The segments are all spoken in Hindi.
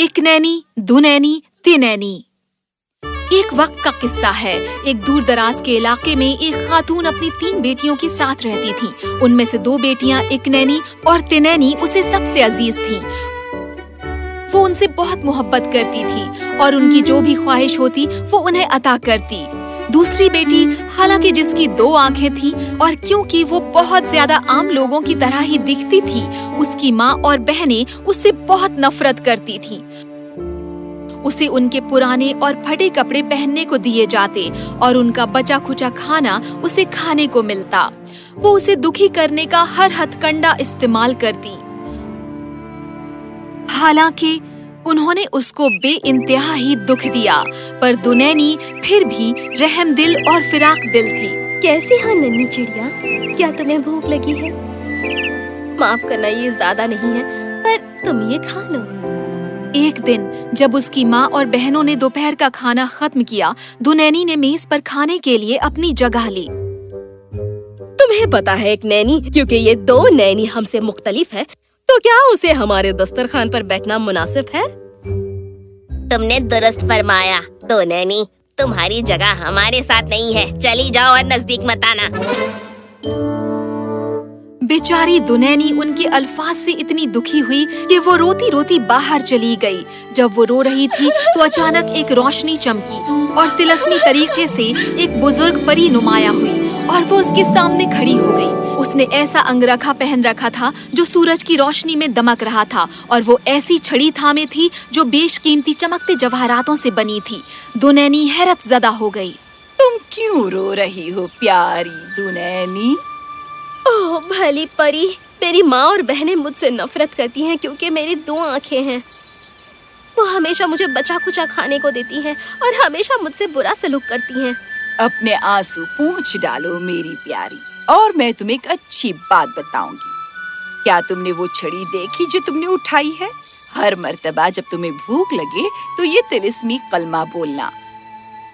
एक नैनी दो दुनैनी, तिनैनी। एक वक्त का किस्सा है। एक दूर दराज के इलाके में एक खातून अपनी तीन बेटियों के साथ रहती थी। उनमें से दो बेटियाँ एक नैनी और तिनैनी, उसे सबसे अज़ीज़ थी। वो उनसे बहुत मोहब्बत करती थी और उनकी जो भी ख्वाहिश होती, वो उन्हें अता करती। दूसरी बेटी, हालाँकि जिसकी दो आँखें थी और क्योंकि वो बहुत ज़्यादा आम लोगों की तरह ही दिखती थी, उसकी माँ और बहनें उससे बहुत नफरत करती थीं। उसे उनके पुराने और फटे कपड़े पहनने को दिए जाते और उनका बचा खुचा खाना उसे खाने को मिलता वो उसे दुखी करने का हर हथकंडा इस्तेमाल करती हालाँकि उन्होंने उसको बे इंतहा ही दुख दिया पर दुनैनी फिर भी रहम दिल और फिराक दिल थी। कैसी है नन्ही चिड़िया? क्या तुम्हें भूख लगी है? माफ़ करना ये ज़्यादा नहीं है पर तुम ये खा लो। एक दिन जब उसकी माँ और बहनों ने दोपहर का खाना खत्म किया दुनैनी ने मेज पर खाने के लिए अपनी जगह ली। तुम्हें पता है एक नैनी क्योंकि ये दो नैनी हमसे मुख्तलिफ़ है तो क्या उसे हमारे दस्तरखान पर बैठना मुनासिब है तुमने दुरुस्त फरमाया तो नैनी तुम्हारी जगह हमारे साथ नहीं है चली जाओ और नज़दीक मत आना बेचारी दुनैनी उनके अल्फाज से इतनी दुखी हुई कि वो रोती रोती बाहर चली गई। जब वो रो रही थी तो अचानक एक रोशनी चमकी और तिलस्मी तरीके से एक बुज़ुर्ग परी नुमाया हुई और वो उसके सामने खड़ी हो गई। उसने ऐसा अंगरखा पहन रखा था जो सूरज की रोशनी में दमक रहा था और वो ऐसी छड़ी थामे थी जो बेशकीमती चमकते जवाहरातों से बनी थी। दुनैनी हैरत जदा हो गई। तुम क्यों रो रही हो प्यारी दुनैनी? ओह भली परी मेरी माँ और बहनें मुझसे नफरत करती हैं क्योंकि मेरी दो आँखें हैं। वो हमेशा मुझे बचा कुचा खाने को देती हैं और हमेशा मुझसे बुरा सलूक करती हैं। अपने आँसू पूछ डालो मेरी प्यारी। और मैं तुम्हें एक अच्छी बात बताऊँगी। क्या तुमने वो छड़ी देखी जो तुमने उठाई है? हर मर्तबा जब तुम्हें भूख लगे तो ये तिलिस्मी कलमा बोलना।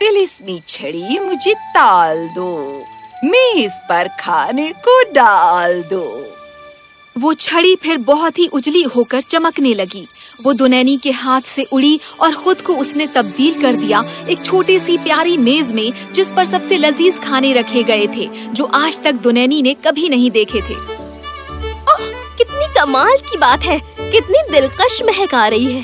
तिलिस्मी छड़ी मुझे ताल दो मेज पर खाने को डाल दो। वो छड़ी फिर बहुत ही उजली होकर चमकने लगी। वो दुनैनी के हाथ से उड़ी और खुद को उसने तब्दील कर दिया एक छोटी सी प्यारी मेज में जिस पर सबसे लजीज खाने रखे गए थे जो आज तक दुनैनी ने कभी नहीं देखे थे। ओह कितनी कमाल की बात है। कितनी दिलकश महक आ रही है।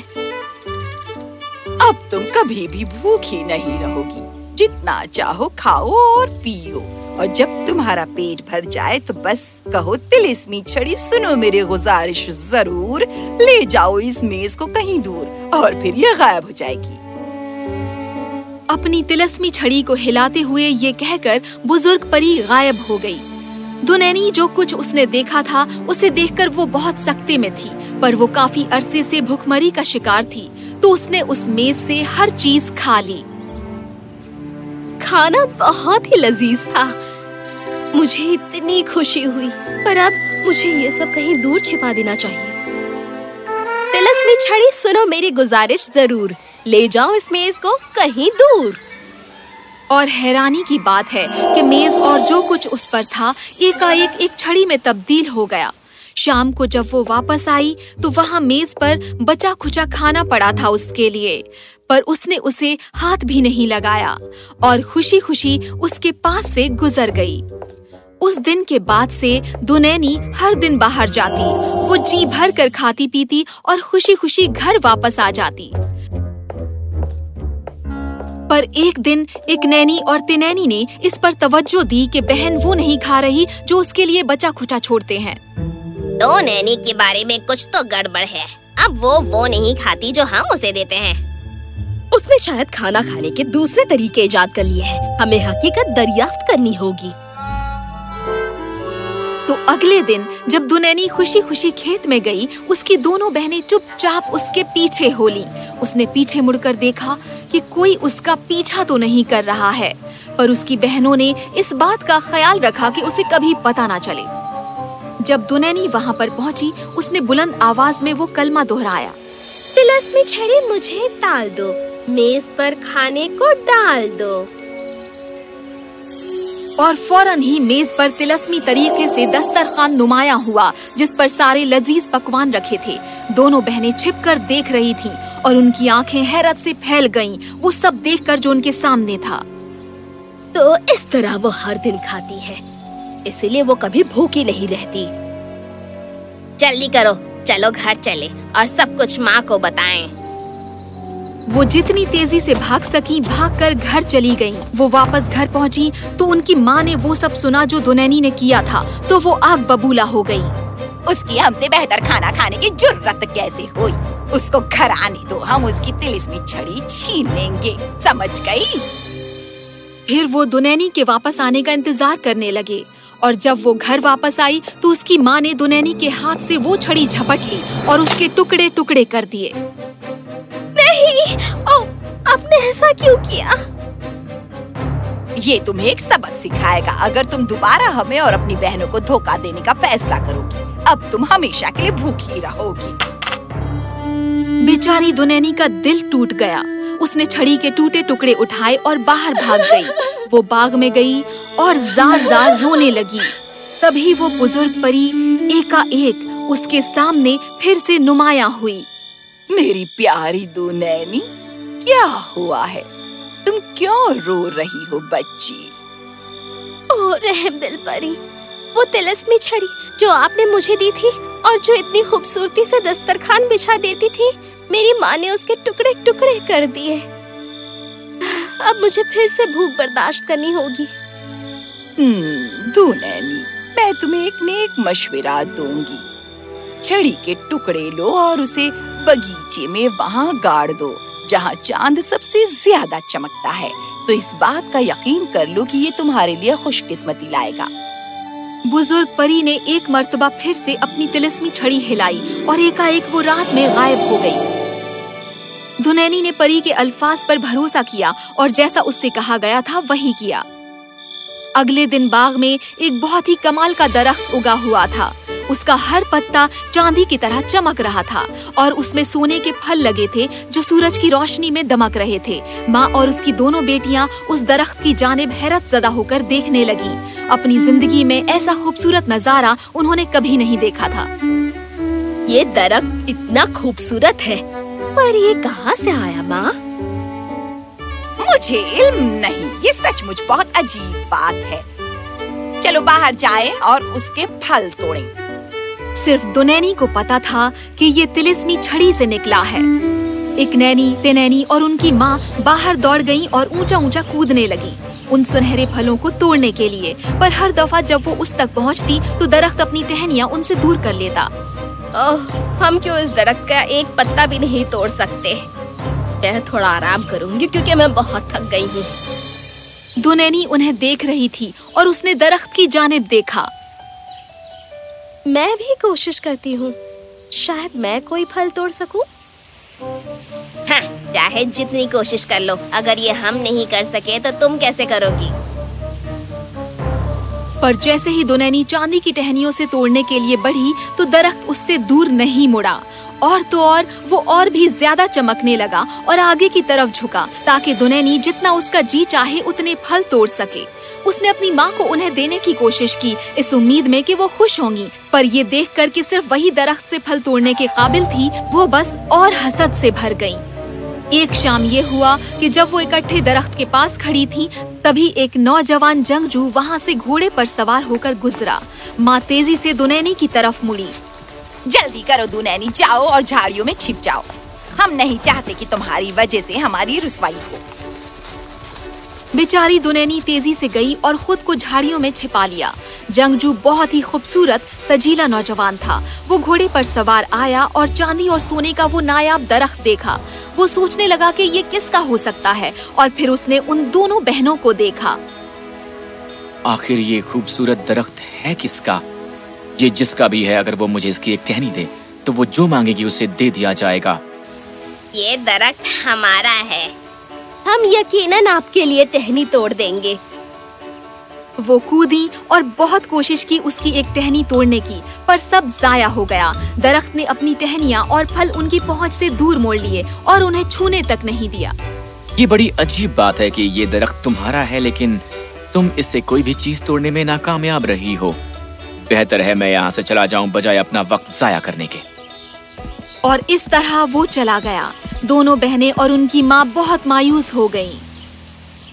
अब तुम कभी भी भूखी नहीं रहोगी। जितना चाहो खाओ और पियो। और जब तुम्हारा पेट भर जाए तो बस कहो तिलिस्मी छड़ी सुनो मेरी गुजारिश, ज़रूर ले जाओ इस मेज को कहीं दूर और फिर ये गायब हो जाएगी। अपनी तिलस्मी छड़ी को हिलाते हुए ये कहकर बुज़ुर्ग परी गायब हो गई। दुनैनी जो कुछ उसने देखा था, उसे देखकर वो बहुत सख्ते में थी, पर वो काफ़ी अरसे से भूखमरी का शिकार थी तो उसने उस मेज से हर चीज़ खा ली। खाना बहुत ही लजीज था। मुझे इतनी खुशी हुई, पर अब मुझे ये सब कहीं दूर छिपा देना चाहिए। तिलस्मी छड़ी सुनो मेरी गुजारिश ज़रूर, ले जाओ इस मेज को कहीं दूर। और हैरानी की बात है कि मेज और जो कुछ उस पर था, एकाएक एक छड़ी में तब्दील हो गया। शाम को जब वो वापस आई तो वहाँ मेज पर बचा खुचा खाना पड़ा था उसके लिए। पर उसने उसे हाथ भी नहीं लगाया और खुशी खुशी उसके पास से गुजर गई। उस दिन के बाद से दुनैनी हर दिन बाहर जाती, वो जी भर कर खाती पीती और खुशी खुशी घर वापस आ जाती। पर एक दिन एक नैनी और तिनैनी ने इस पर तवज्जो दी कि बहन वो नहीं खा रही जो उसके लिए बचा खुचा छोड़ते हैं। दो नैनी के बारे में कुछ तो गड़बड़ है। अब वो वो नहीं खाती जो हम उसे देते हैं। उसने शायद खाना खाने के दूसरे तरीके इजाद कर लिए हैं। हमें हकीकत दरियाफ्त करनी होगी। तो अगले दिन, जब दुनैनी खुशी खुशी खेत में गई, उसकी दोनों बहनें चुपचाप उसके पीछे हो ली। उसने पीछे मुड़कर देखा कि कोई उसका पीछा तो नहीं कर रहा है। पर उसकी बहनों ने इस बात का ख्याल रखा कि उसे कभी पता ना चले। जब दुनैनी वहाँ पर पहुँची, उसने बुलंद आवाज़ में वो कलमा दोहराया। तिलस्मी, छड़ी मुझे ताल दो। मेज पर खाने को डाल दो। और फ़ौरन ही मेज पर तिलस्मी तरीके से दस्तरखान नुमाया हुआ जिस पर सारे लजीज पकवान रखे थे। दोनों बहनें छिपकर देख रही थीं और उनकी आँखें हैरत से फैल गईं वो सब देखकर जो उनके सामने था। तो इस तरह वो हर दिन खाती है इसीलिए वो कभी भूखी नहीं रहती। जल्दी करो चलो घर चले और सब कुछ माँ को बताएँ। वो जितनी तेज़ी से भाग सकी, भागकर घर चली गईं। वो वापस घर पहुँची तो उनकी माँ ने वो सब सुना जो दुनैनी ने किया था तो वो आग बबूला हो गई। उसकी हमसे बेहतर खाना खाने की ज़रूरत कैसे हुई? उसको घर आने दो, हम उसकी तिलिस्मी छड़ी छीन लेंगे। समझ गई? फिर वो दुनैनी के वापस आने का इंतज़ार करने लगे। और जब वो घर वापस आई तो उसकी माँ ने दुनैनी के हाथ से वो छड़ी झपट ली और उसके टुकड़े टुकड़े कर दिए। नहीं! ओ, आपने ऐसा क्यों किया? ये तुम्हें एक सबक सिखाएगा। अगर तुम दोबारा हमें और अपनी बहनों को धोखा देने का फैसला करोगी अब तुम हमेशा के लिए भूखी रहोगी। बेचारी दुनैनी का दिल टूट गया। उसने छड़ी के टूटे टुकड़े उठाए और बाहर भाग गई। वो बाग में गई और जार जार रोने लगी। तभी वो बुज़ुर्ग परी एकाएक उसके सामने फिर से नुमाया हुई। मेरी प्यारी दो नैनी क्या हुआ है? तुम क्यों रो रही हो बच्ची? ओ रहम दिल परी वो तिलस्मी छड़ी जो आपने मुझे दी थी और जो इतनी खूबसूरती से दस्तरखान बिछा देती थी मेरी माँ ने उसके टुकड़े टुकड़े कर दिए। अब मुझे फिर से भूख बर्दाश्त करनी होगी। हम्म, दो नैनी मैं तुम्हें एक नेक मशवरा दूँगी। छड़ी के टुकड़े लो और उसे बगीचे में वहाँ गाड़ दो जहाँ चाँद सबसे ज़्यादा चमकता है। तो इस बात का यकीन कर लो कि ये तुम्हारे लिए खुशकिस्मती लाएगा। बुज़ुर्ग परी ने एक मर्तबा फिर से अपनी तिलस्मी छड़ी हिलाई और एकाएक वो रात में गायब हो गई। धुनैनी ने परी के अल्फाज पर भरोसा किया और जैसा उससे कहा गया था वही किया अगले दिन बाग में एक बहुत ही कमाल का दरख्त उगा हुआ था उसका हर पत्ता चांदी की तरह चमक रहा था और उसमें सोने के फल लगे थे जो सूरज की रोशनी में दमक रहे थे। माँ और उसकी दोनों बेटियाँ उस दरख्त की जानिब हैरत जदा होकर देखने लगी। अपनी ज़िंदगी में ऐसा खूबसूरत नज़ारा उन्होंने कभी नहीं देखा था। ये दरख्त इतना खूबसूरत है। पर ये कहाँ से आया, माँ? मुझे इल्म नहीं। ये सचमुच बहुत अजीब बात है। चलो बाहर जाएँ और उसके फल तोड़ें। सिर्फ़ दुनैनी को पता था कि ये तिलिस्मी छड़ी से निकला है। एक नैनी तिनैनी और उनकी माँ बाहर दौड़ गईं और ऊँचा ऊँचा कूदने लगी। उन सुनहरे फलों को तोड़ने के लिए पर हर दफ़ा जब वो उस तक पहुँचती तो दरख्त अपनी टहनियाँ उनसे दूर कर लेता। ओह, हम क्यों इस दरख्त का एक पत्ता भी नहीं तोड़ सकते? मैं थोड़ा आराम करूँगी क्योंकि मैं बहुत थक गई हूँ। दुनैनी उन्हें देख रही थी और उसने दरख्त की जानिब देखा। मैं भी कोशिश करती हूँ। शायद मैं कोई फल तोड़ सकूँ। हाँ, चाहे जितनी कोशिश कर लो। अगर ये हम नहीं कर सके तो तुम कैसे करोगी? पर जैसे ही दुनैनी चांदी की टहनियों से तोड़ने के लिए बढ़ी तो दरख्त उससे दूर नहीं मुड़ा। और तो और वो और भी ज़्यादा चमकने लगा और आगे की तरफ़ झुका ताकि दुनैनी जितना उसका जी चाहे उतने फल तोड़ सके। उसने अपनी माँ को उन्हें देने की कोशिश की। इस उम्मीद में कि वो खुश होंगी। पर ये देख कर कि सिर्फ़ वही दरख्त से फल तोड़ने के काबिल थी, वो बस और हसद से भर गईं। एक शाम ये हुआ कि जब वो इकट्ठे दरख्त के पास खड़ी थी, तभी एक नौजवान जंगजू वहाँ से घोड़े पर सवार होकर गुजरा। माँ तेज़ी से दुनैनी की तरफ़ मुड़ी। जल्दी करो दुनैनी, जाओ और झाड़ियों में छिप जाओ। हम नहीं चाहते कि तुम्हारी वजह से हमारी रुसवाई हो। बेचारी दुनैनी तेज़ी से गई और खुद को झाड़ियों में छिपा लिया। जंगजू बहुत ही खूबसूरत सजीला नौजवान था। वो घोड़े पर सवार आया और चांदी और सोने का वो नायाब दरख्त देखा। वो सोचने लगा कि ये किसका हो सकता है और फिर उसने उन दोनों बहनों को देखा। आखिर ये खूबसूरत दरख्त है किसका? ये जिसका भी है अगर वो मुझे इसकी एक टहनी दे तो वो जो मांगेगी उसे दे दिया जाएगा। ये दरख्त हमारा है। हम यकीनन आपके लिए टहनी तोड़ देंगे। वो कूदी और बहुत कोशिश की उसकी एक टहनी तोड़ने की पर सब जाया हो गया। दरख्त ने अपनी टहनियाँ और फल उनकी पहुँच से दूर मोड़ लिए और उन्हें छूने तक नहीं दिया। ये बड़ी अजीब बात है कि ये दरख्त तुम्हारा है लेकिन तुम इससे कोई भी चीज़ तोड़ने में नाकामयाब रही हो। बेहतर है मैं यहाँ से चला जाऊँ बजाय अपना वक्त जाया करने के। और इस तरह वो चला गया। दोनों बहनें और उनकी माँ बहुत मायूस हो गईं।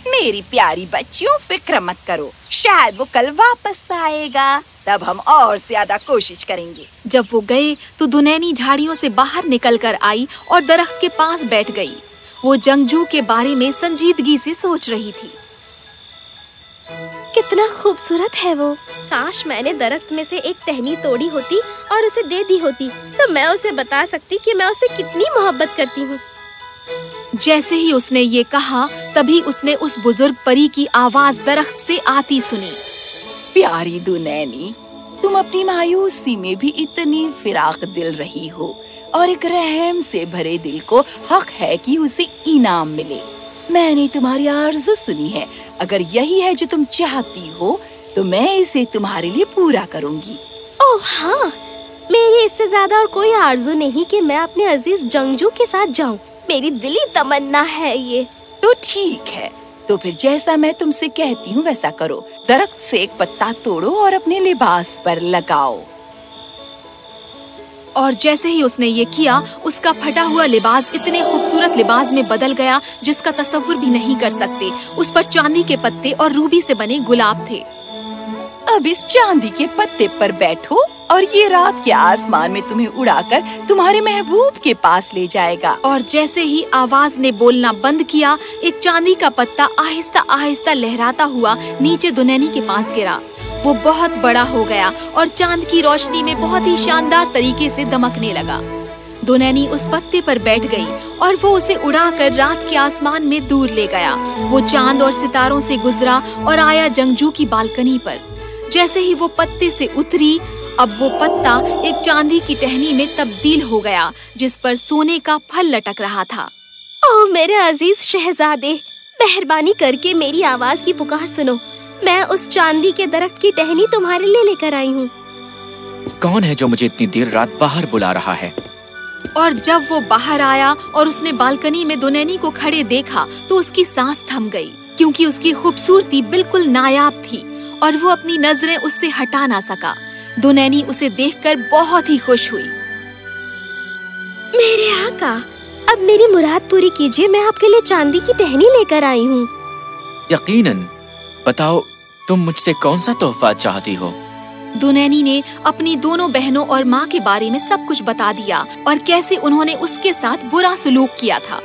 मेरी प्यारी बच्चियों फ़िक्र मत करो। शायद वो कल वापस आएगा। तब हम और ज़्यादा कोशिश करेंगे। जब वो गए तो दुनैनी झाड़ियों से बाहर निकल कर आई और दरख्त के पास बैठ गई। वो जंगजू के बारे में संजीदगी से सोच रही थी। कितना खूबसूरत है वो। काश मैंने दरख्त में से एक टहनी तोड़ी होती और उसे दे दी होती तो मैं उसे बता सकती कि मैं उसे कितनी मोहब्बत करती हूँ। जैसे ही उसने ये कहा तभी उसने उस बुज़ुर्ग परी की आवाज़ दरख्त से आती सुनी। प्यारी दुनैनी तुम अपनी मायूसी में भी इतनी फिराक दिल रही हो और एक रहम से भरे दिल को हक है कि उसे इनाम मिले। मैंने तुम्हारी आरज़ू सुनी है। अगर यही है जो तुम चाहती हो तो मैं इसे तुम्हारे लिए पूरा करूँगी। ओह हाँ। मेरी इससे ज़्यादा और कोई आरज़ू नहीं कि मैं अपने अज़ीज़ जंगजू के साथ जाऊँ। मेरी दिली तमन्ना है ये। तो ठीक है। तो फिर जैसा मैं तुमसे कहती हूँ वैसा करो। दरख्त से एक पत्ता तोड़ो और अपने लिबास पर लगाओ। और जैसे ही उसने ये किया उसका फटा हुआ लिबास इतने खूबसूरत लिबास में बदल गया जिसका तस्वुर भी नहीं कर सकते। उस पर चांदी के पत्ते और रूबी से बने गुलाब थे। अब इस चांदी के पत्ते पर बैठो और ये रात के आसमान में तुम्हें उड़ाकर तुम्हारे महबूब के पास ले जाएगा। और जैसे ही आवाज़ ने बोलना बंद किया एक चांदी का पत्ता आहिस्ता आहिस्ता लहराता हुआ नीचे दुनैनी के पास गिरा। वो बहुत बड़ा हो गया और चाँद की रोशनी में बहुत ही शानदार तरीके से दमकने लगा। दुनैनी उस पत्ते पर बैठ गई और वो उसे उड़ाकर रात के आसमान में दूर ले गया। वो चाँद और सितारों से गुजरा और आया जंगजू की बालकनी पर। जैसे ही वो पत्ते से उतरी, अब वो पत्ता एक चांदी की टहनी में तब्दील हो गया, जिस पर सोने का फल लटक रहा था। ओ मेरे अज़ीज़ शहजादे, मेहरबानी करके मेरी आवाज़ की पुकार सुनो। मैं उस चांदी के दरख्त की टहनी तुम्हारे लिए लेकर आई हूँ। कौन है जो मुझे इतनी देर रात बाहर बुला रहा है? और जब वो बाहर आया और उसने बालकनी में दुनैनी को खड़े देखा तो उसकी सांस थम गई क्योंकि उसकी खूबसूरती बिल्कुल नायाब थी और वो अपनी नज़रें उससे हटा ना सका। दुनैनी उसे देखकर बहुत ही खुश हुई। मेरे आका अब मेरी मुराद पूरी कीजिए मैं आपके लिए चांदी की टहनी लेकर आई हूँ। यकीनन बताओ, तुम मुझसे कौन सा तोहफा चाहती हो? दुनैनी ने अपनी दोनों बहनों और माँ के बारे में सब कुछ बता दिया और कैसे उन्होंने उसके साथ बुरा सलूक किया था।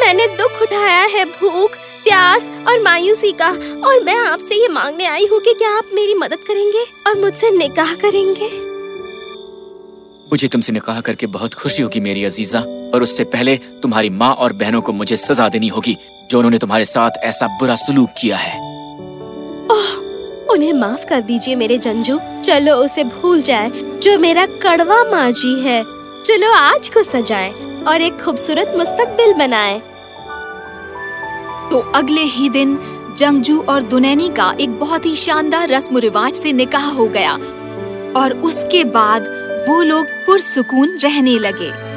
मैंने दुख उठाया है, भूख, प्यास और मायूसी का, और मैं आपसे ये मांगने आई हूँ कि क्या आप मेरी मदद करेंगे और मुझसे निकाह करेंगे। मुझे तुमसे निकाह करके बहुत खुशी होगी मेरी अजीजा पर उससे पहले तुम्हारी माँ और बहनों को मुझे सजा देनी होगी जो उन्होंने तुम्हारे साथ ऐसा बुरा सलूक किया है। ओह, उन्हें माफ़ कर दीजिए मेरे जंजू। चलो उसे भूल जाए जो मेरा कड़वा माजी है। चलो आज को सजाए और एक खूबसूरत मुस्तकबिल बनाए। तो अगले ही दिन जंगजू और दुनैनी का एक बहुत ही शानदार रस्म रिवाज से निकाह हो गया और उसके बाद वो लोग पुरसुकून रहने लगे।